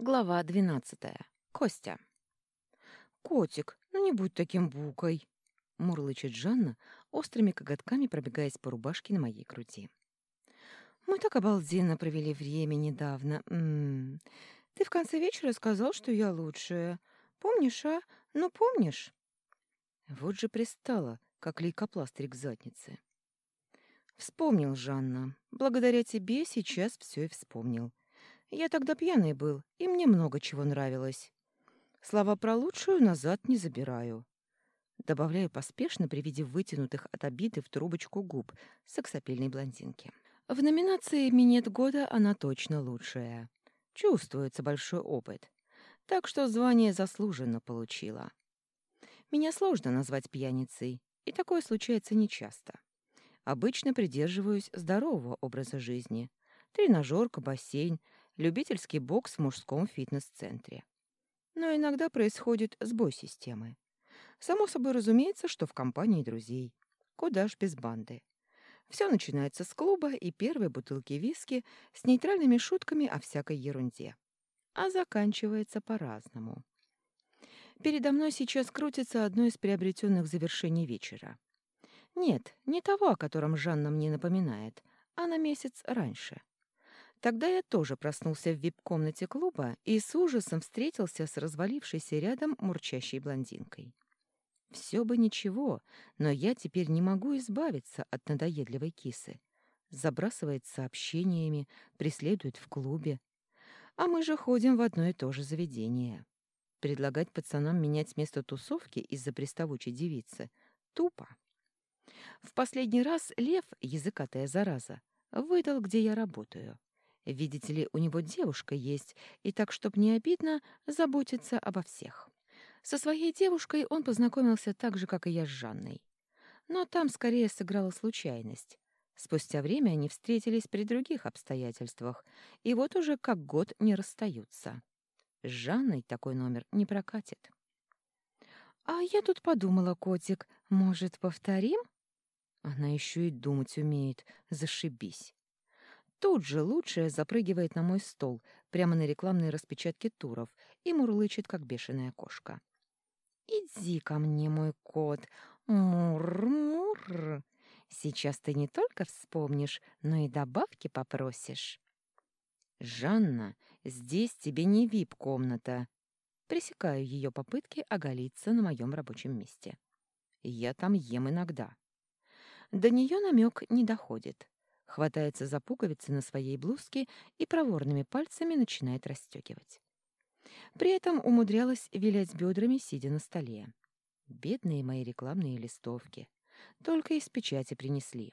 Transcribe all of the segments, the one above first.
Глава двенадцатая. Костя. «Котик, ну не будь таким букой!» — мурлычет Жанна, острыми коготками пробегаясь по рубашке на моей груди. «Мы так обалденно провели время недавно. М -м -м. Ты в конце вечера сказал, что я лучшая. Помнишь, а? Ну, помнишь?» Вот же пристала, как лейкопластырь к заднице. «Вспомнил, Жанна. Благодаря тебе сейчас все и вспомнил. Я тогда пьяный был, и мне много чего нравилось. Слова про лучшую назад не забираю. Добавляю поспешно при виде вытянутых от обиды в трубочку губ сексапильной блондинки. В номинации «Минет года» она точно лучшая. Чувствуется большой опыт. Так что звание заслуженно получила. Меня сложно назвать пьяницей, и такое случается нечасто. Обычно придерживаюсь здорового образа жизни. Тренажерка, бассейн, любительский бокс в мужском фитнес-центре. Но иногда происходит сбой системы. Само собой разумеется, что в компании друзей. Куда ж без банды. Все начинается с клуба и первой бутылки виски с нейтральными шутками о всякой ерунде. А заканчивается по-разному. Передо мной сейчас крутится одно из приобретенных завершений вечера. Нет, не того, о котором Жанна мне напоминает, а на месяц раньше. Тогда я тоже проснулся в вип-комнате клуба и с ужасом встретился с развалившейся рядом мурчащей блондинкой. Все бы ничего, но я теперь не могу избавиться от надоедливой кисы. Забрасывает сообщениями, преследует в клубе. А мы же ходим в одно и то же заведение. Предлагать пацанам менять место тусовки из-за приставучей девицы — тупо. В последний раз Лев, языкатая зараза, выдал, где я работаю. Видите ли, у него девушка есть, и так, чтоб не обидно, заботится обо всех. Со своей девушкой он познакомился так же, как и я с Жанной. Но там скорее сыграла случайность. Спустя время они встретились при других обстоятельствах, и вот уже как год не расстаются. С Жанной такой номер не прокатит. «А я тут подумала, котик, может, повторим?» Она еще и думать умеет, зашибись. Тут же лучшая запрыгивает на мой стол, прямо на рекламной распечатке туров, и мурлычет, как бешеная кошка. «Иди ко мне, мой кот! Мур-мур! Сейчас ты не только вспомнишь, но и добавки попросишь». «Жанна, здесь тебе не вип-комната!» Пресекаю ее попытки оголиться на моем рабочем месте. Я там ем иногда. До нее намек не доходит хватается за пуговицы на своей блузке и проворными пальцами начинает расстегивать. При этом умудрялась вилять бедрами, сидя на столе. Бедные мои рекламные листовки. Только из печати принесли.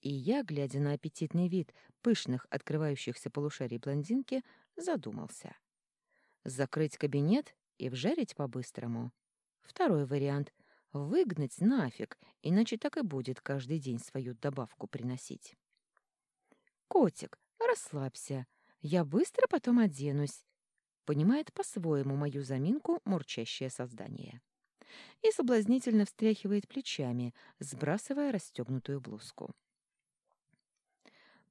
И я, глядя на аппетитный вид пышных открывающихся полушарий блондинки, задумался. Закрыть кабинет и вжарить по-быстрому. Второй вариант Выгнать нафиг, иначе так и будет каждый день свою добавку приносить. «Котик, расслабься. Я быстро потом оденусь», — понимает по-своему мою заминку мурчащее создание. И соблазнительно встряхивает плечами, сбрасывая расстегнутую блузку.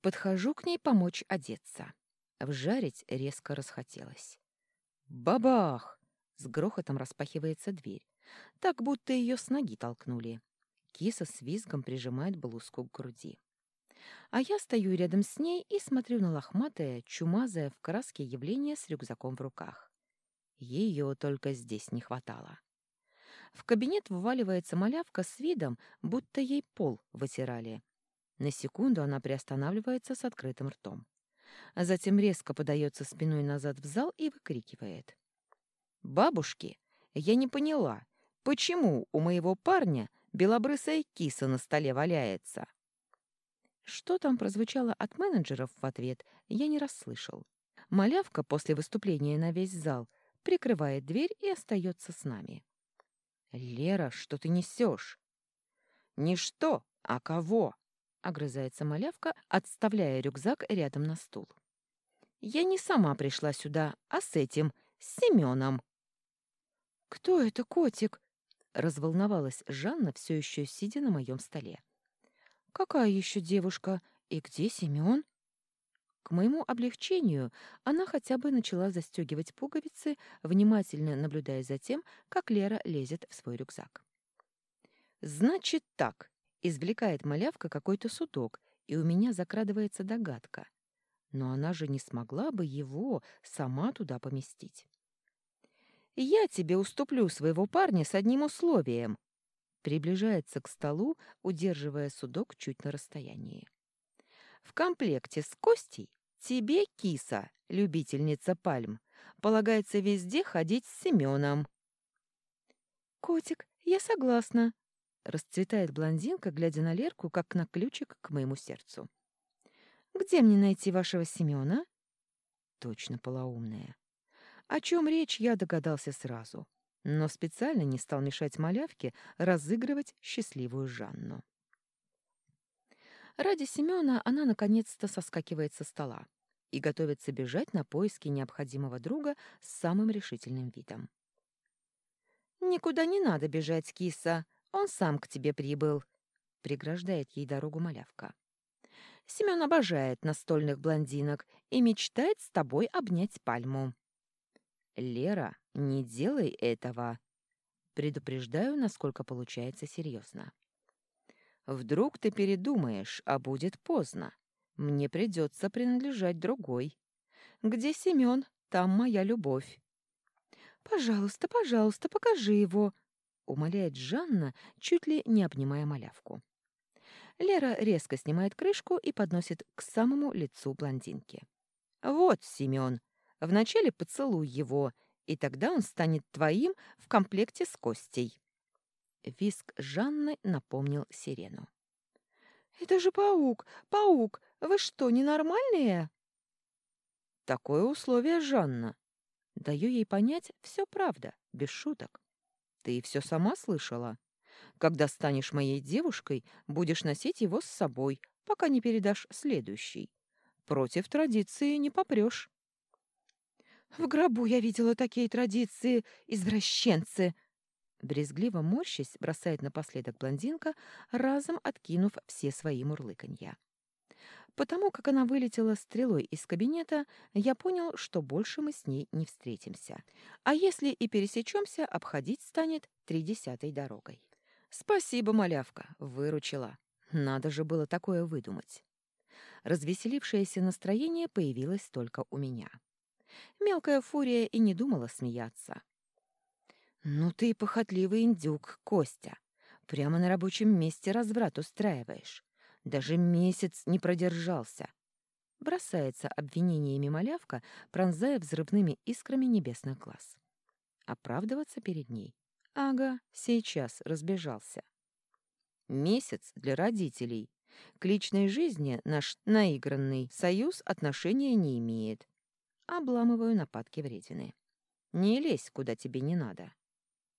Подхожу к ней помочь одеться. Вжарить резко расхотелось. «Бабах!» — с грохотом распахивается дверь так будто ее с ноги толкнули. Киса с визгом прижимает блузку к груди. А я стою рядом с ней и смотрю на лохматое, чумазое в краске явление с рюкзаком в руках. Ее только здесь не хватало. В кабинет вваливается малявка с видом, будто ей пол вытирали. На секунду она приостанавливается с открытым ртом. А затем резко подается спиной назад в зал и выкрикивает. «Бабушки, я не поняла, Почему у моего парня белобрысая киса на столе валяется? Что там прозвучало от менеджеров в ответ, я не расслышал. Малявка после выступления на весь зал прикрывает дверь и остается с нами. «Лера, что ты несешь?» «Не что, а кого?» — огрызается малявка, отставляя рюкзак рядом на стул. «Я не сама пришла сюда, а с этим, с Семеном». «Кто это котик?» Разволновалась Жанна, все еще сидя на моем столе. «Какая еще девушка? И где Семен?» К моему облегчению она хотя бы начала застегивать пуговицы, внимательно наблюдая за тем, как Лера лезет в свой рюкзак. «Значит так», — извлекает малявка какой-то судок, и у меня закрадывается догадка. Но она же не смогла бы его сама туда поместить. «Я тебе уступлю своего парня с одним условием», приближается к столу, удерживая судок чуть на расстоянии. В комплекте с Костей тебе, киса, любительница пальм, полагается везде ходить с Семеном. «Котик, я согласна», — расцветает блондинка, глядя на Лерку, как на ключик к моему сердцу. «Где мне найти вашего Семена?» Точно полоумная. О чем речь, я догадался сразу, но специально не стал мешать малявке разыгрывать счастливую Жанну. Ради Семёна она наконец-то соскакивает со стола и готовится бежать на поиски необходимого друга с самым решительным видом. «Никуда не надо бежать, киса, он сам к тебе прибыл», — преграждает ей дорогу малявка. «Семён обожает настольных блондинок и мечтает с тобой обнять пальму». «Лера, не делай этого!» Предупреждаю, насколько получается серьезно. Вдруг ты передумаешь, а будет поздно. Мне придется принадлежать другой. Где Семен, там моя любовь. «Пожалуйста, пожалуйста, покажи его», — умоляет Жанна, чуть ли не обнимая малявку. Лера резко снимает крышку и подносит к самому лицу блондинки. «Вот, Семен, вначале поцелуй его, и тогда он станет твоим в комплекте с Костей». Виск Жанны напомнил сирену. «Это же паук! Паук! Вы что, ненормальные?» «Такое условие, Жанна. Даю ей понять, все правда, без шуток. Ты все сама слышала. Когда станешь моей девушкой, будешь носить его с собой, пока не передашь следующий. Против традиции не попрешь». «В гробу я видела такие традиции, извращенцы!» Брезгливо морщись, бросает напоследок блондинка, разом откинув все свои мурлыканья. Потому как она вылетела стрелой из кабинета, я понял, что больше мы с ней не встретимся. А если и пересечемся, обходить станет тридесятой дорогой. Спасибо, малявка, выручила. Надо же было такое выдумать. Развеселившееся настроение появилось только у меня. Мелкая фурия и не думала смеяться. «Ну ты похотливый индюк, Костя. Прямо на рабочем месте разврат устраиваешь. Даже месяц не продержался». Бросается обвинениями малявка, пронзая взрывными искрами небесных глаз. Оправдываться перед ней? Ага, сейчас разбежался. Месяц для родителей. К личной жизни наш наигранный союз отношения не имеет. Обламываю нападки вредины. Не лезь, куда тебе не надо.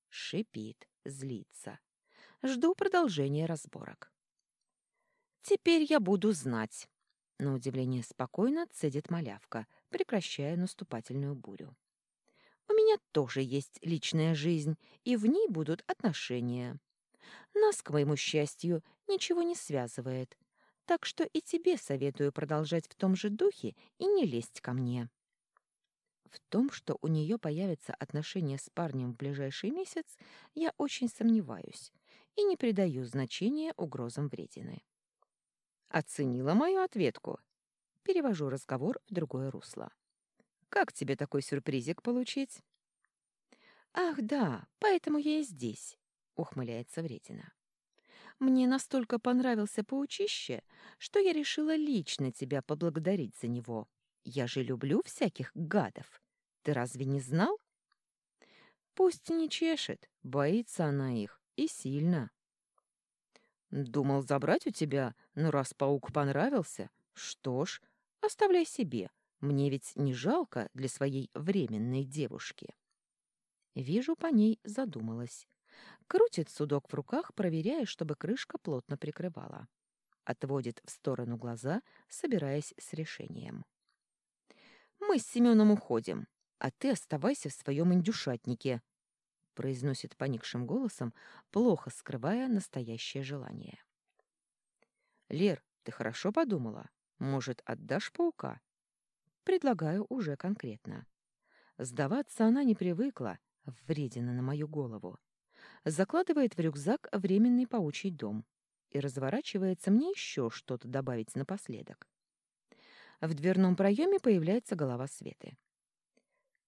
Шипит, злится. Жду продолжения разборок. «Теперь я буду знать», — на удивление спокойно цедит малявка, прекращая наступательную бурю. «У меня тоже есть личная жизнь, и в ней будут отношения. Нас, к моему счастью, ничего не связывает, так что и тебе советую продолжать в том же духе и не лезть ко мне». В том, что у нее появятся отношения с парнем в ближайший месяц, я очень сомневаюсь и не придаю значения угрозам вредины. Оценила мою ответку. Перевожу разговор в другое русло. Как тебе такой сюрпризик получить? Ах, да, поэтому я и здесь, ухмыляется вредина. Мне настолько понравился паучище, что я решила лично тебя поблагодарить за него. Я же люблю всяких гадов. Ты разве не знал? Пусть не чешет, боится она их, и сильно. Думал забрать у тебя, но раз паук понравился, что ж, оставляй себе. Мне ведь не жалко для своей временной девушки. Вижу, по ней задумалась. Крутит судок в руках, проверяя, чтобы крышка плотно прикрывала. Отводит в сторону глаза, собираясь с решением. «Мы с Семеном уходим а ты оставайся в своем индюшатнике», — произносит поникшим голосом, плохо скрывая настоящее желание. «Лер, ты хорошо подумала? Может, отдашь паука? Предлагаю уже конкретно. Сдаваться она не привыкла, вредина на мою голову. Закладывает в рюкзак временный паучий дом и разворачивается мне еще что-то добавить напоследок. В дверном проеме появляется голова Светы.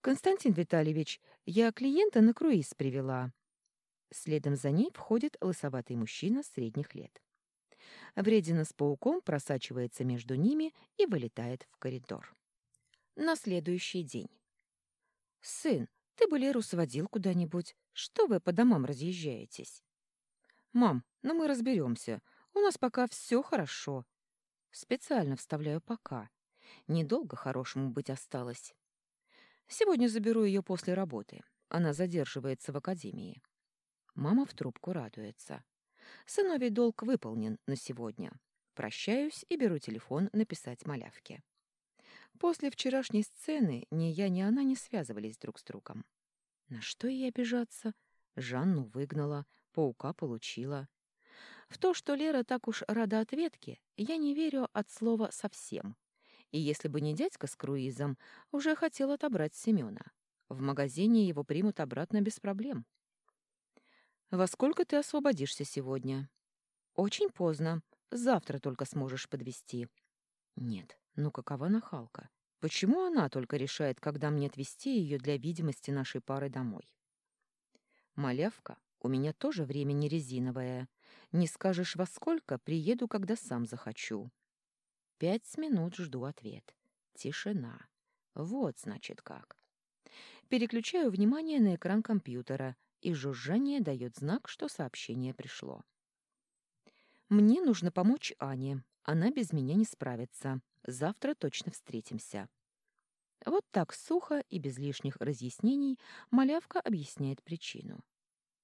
«Константин Витальевич, я клиента на круиз привела». Следом за ней входит лысоватый мужчина средних лет. Вредина с пауком просачивается между ними и вылетает в коридор. На следующий день. «Сын, ты бы Леру сводил куда-нибудь. Что вы по домам разъезжаетесь?» «Мам, ну мы разберемся. У нас пока все хорошо». Специально вставляю «пока». Недолго хорошему быть осталось. Сегодня заберу ее после работы. Она задерживается в академии. Мама в трубку радуется. Сыновий долг выполнен на сегодня. Прощаюсь и беру телефон написать малявке. После вчерашней сцены ни я, ни она не связывались друг с другом. На что ей обижаться? Жанну выгнала, паука получила. В то, что Лера так уж рада ответке, я не верю от слова «совсем». И если бы не дядька с круизом, уже хотел отобрать Семена. В магазине его примут обратно без проблем. «Во сколько ты освободишься сегодня?» «Очень поздно. Завтра только сможешь подвести. «Нет, ну какова нахалка? Почему она только решает, когда мне отвезти ее для видимости нашей пары домой?» «Малявка, у меня тоже время не резиновое. Не скажешь во сколько, приеду, когда сам захочу. Пять минут жду ответ. Тишина. Вот, значит, как. Переключаю внимание на экран компьютера, и жужжание дает знак, что сообщение пришло. Мне нужно помочь Ане. Она без меня не справится. Завтра точно встретимся. Вот так сухо и без лишних разъяснений малявка объясняет причину.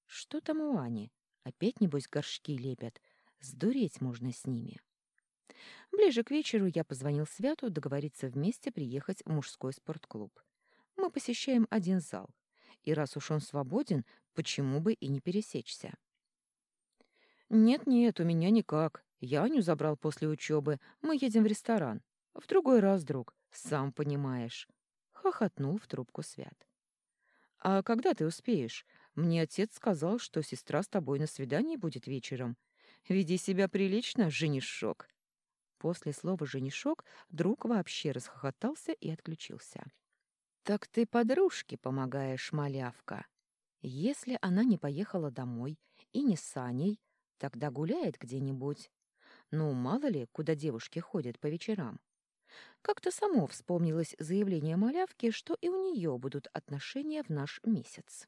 Что там у Ани? Опять, небось, горшки лепят. Сдуреть можно с ними. Ближе к вечеру я позвонил Святу договориться вместе приехать в мужской спортклуб. Мы посещаем один зал. И раз уж он свободен, почему бы и не пересечься? «Нет-нет, у меня никак. Я Аню забрал после учебы. Мы едем в ресторан. В другой раз, друг, сам понимаешь». Хохотнул в трубку Свят. «А когда ты успеешь? Мне отец сказал, что сестра с тобой на свидании будет вечером. Веди себя прилично, женишок». После слова «женишок» друг вообще расхохотался и отключился. «Так ты подружке помогаешь, малявка. Если она не поехала домой и не с Аней, тогда гуляет где-нибудь. Ну, мало ли, куда девушки ходят по вечерам. Как-то само вспомнилось заявление малявки, что и у нее будут отношения в наш месяц.